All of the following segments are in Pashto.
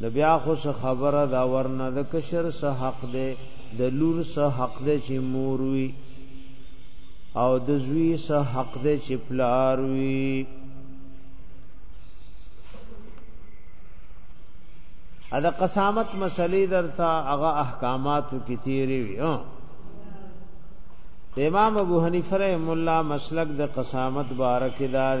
نو بیا خو څه خبره دا ورنه د کشر سه حق دی د لور سه حق دی چې مور وي او د زوی سه حق دی چې پلار وي ا د قسامت مسلې درته هغه احکاماتو کې تیری وي امام ابو حنیفه رحم الله مسلک د قسامت بارک دار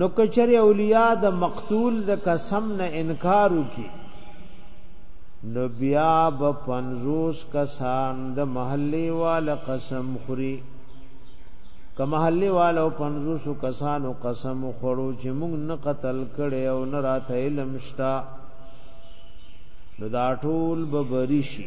نو کچره اولیاء د مقتول د قسم نه انکار وکي نو بیا به 50 کسان د محلي وال قسم خوري که محلي والو 50 کسانو قسم خورو چې موږ نه قتل کړي او نه راته علم شتا نو دا ټول به بری شي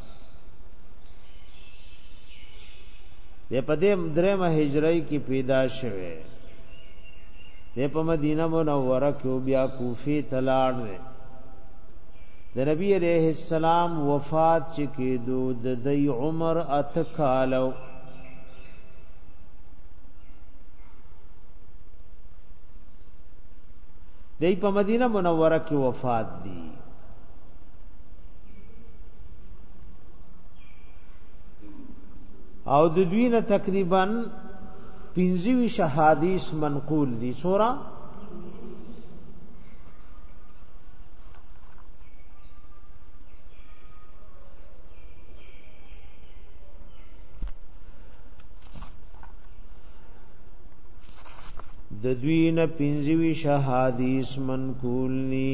د په دې درېمه هجری کې پیدا شوه د په مدینه منوره کې بیا کوفه تلاړ دی د نبی عليه السلام وفات چې کېدو د دی عمر اتکالو دی په مدینه منوره کې وفات دی او د دوی نه تقریبا 25 حدیث منقول دي سورا د دوی نه 25 حدیث منقول دي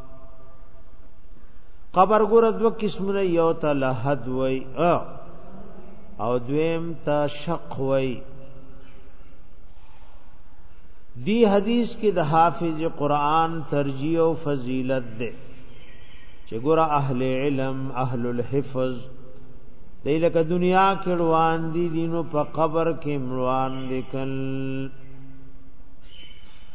قبر ګور دو قسمونه یو ته لحد وای او دویم ته شق وای دی حدیث کې د حافظ قرآن ترجیح او فضیلت ده چې ګور اهل علم اهل الحفظ دی لکه دنیا کې روان دي دینو په قبر کې روان دي کل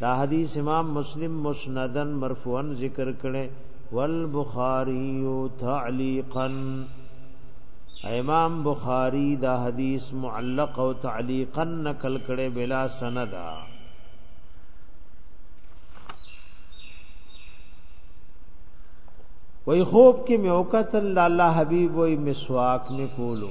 دا حدیث امام مسلم مسندا مرفوعا ذکر کړي والبخاری تعلیقا امام بخاری دا حدیث معلق او تعلیقا نقل کړي بلا سندا وای خوب کې مې وکتل الله حبیب وای مسواک مې کولو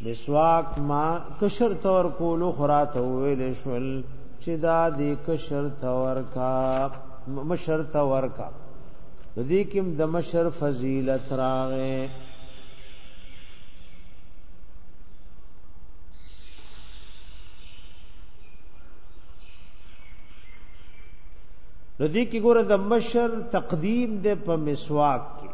مسواک ما کشر تور کولو خرات ویل شول چې دا دې کشر تور کا مشر تور کا د دې کوم د مشر فضیلت راغې د دې کې ګوره د مشر تقدیم د په مسواک کې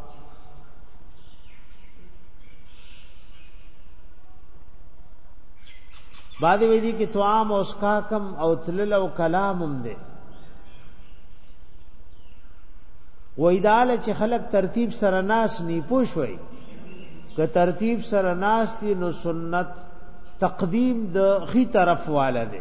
بعد وی دي کې توام او اسکاکم او تلل او کلامم دي وېدال چې خلق ترتیب سره ناس نی پوښوي که ترتیب سره ناس دي نو سنت تقدیم د خي طرف والا دي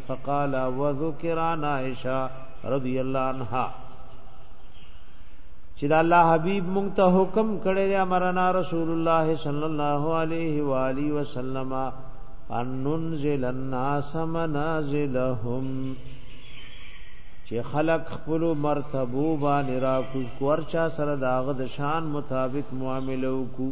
فقال وذکر عن عائشه رضی الله عنها چې د الله حبیب مونږ ته حکم کړی دی امرنا رسول الله صلی الله علیه و آله وسلم ان ننزل الناس منازلهم چې خلق خپل مرتبو باندې را کوز کور چا سره داغه د شان مطابق معاملې وکړو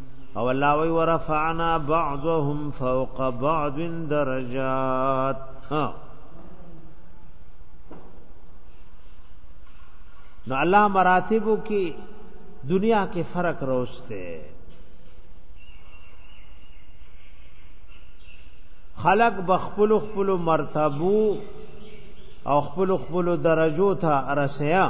او الله وی ورفعنا بعضهم فوق بعض درجات ها نو الله مراتبو کې دنیا کې فرق روسته خلق بخپل خپل مرتبو او خپل خپل درجو ته رسیا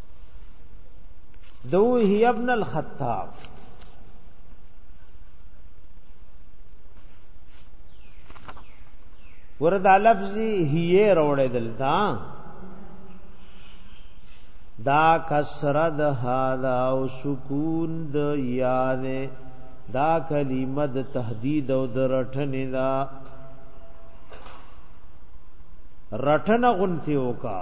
دو هی ابن الخطاب وردا لفظ هی روړې دلتا دا کسر د هاذا او سکون د یانه دا کلمه د تهدید او د رټنې دا رټنه غنتی وکا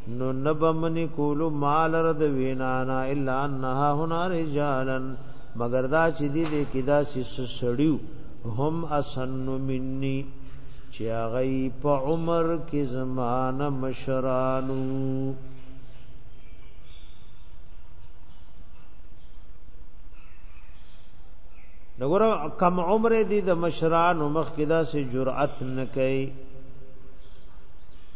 نو نه به منې کولو ما لره د وینا نه الا ان نهاهنا رجالا مګر دا چې دې دې کې داسې څه سړي هم اسن مني چې هغه په عمر کې زمانه مشرانو نګور کم عمر دي د مشران مخ کې دا سي جرأت نه کوي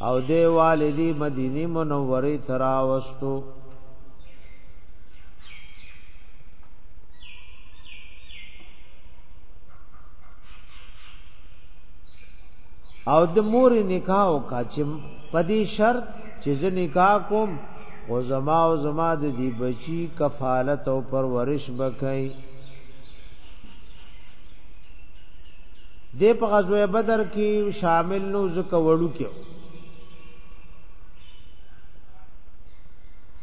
او دی والدی مدینی منوری تراوستو او د مور نکاح وکا چې پدی شرط چې زه نکاح کوم او زما او زما د دی بچی کفالت او پرورش بکای دی په غزوه بدر کې شامل نو زکه وړو کې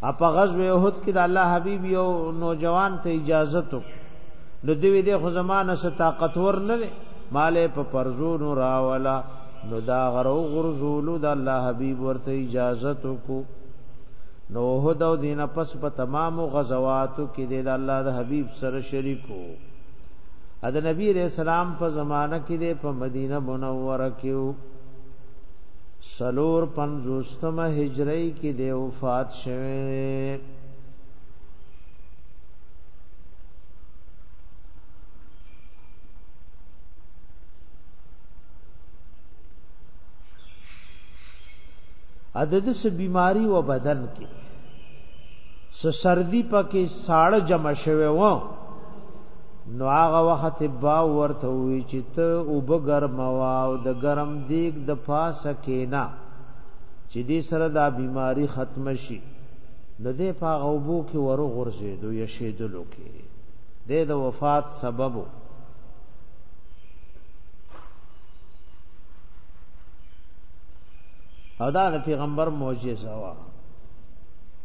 اپ غزوه احد کې د الله حبيب یو نوجوان ته اجازه تو نو دی دې خو زمانه ست طاقتور نه دی مالې په پرزونو راولا نو دا غرو غرزولو د الله حبيب ورته اجازه تو کو نو احد او دین پس په تمام غزواتو کې د الله د حبيب سره شریکو د نبی علیہ السلام په زمانہ کې د په مدینه منوره کې سلور پنځوستمه هجری کې د وفات شوه عدد سے بیماری و بدن کې سردی پکې ساړه جمع شوه و نو هغه وخت با ورته وی چې ته او بګرم واو د ګرم دیګ د پاسه کینا چې دې سره دا بیماری ختم شي نو دې پاغه وبو کې ورو غرزه دو یشیدلو کې دې د وفات سببو او دا د پیغمبر معجزه وا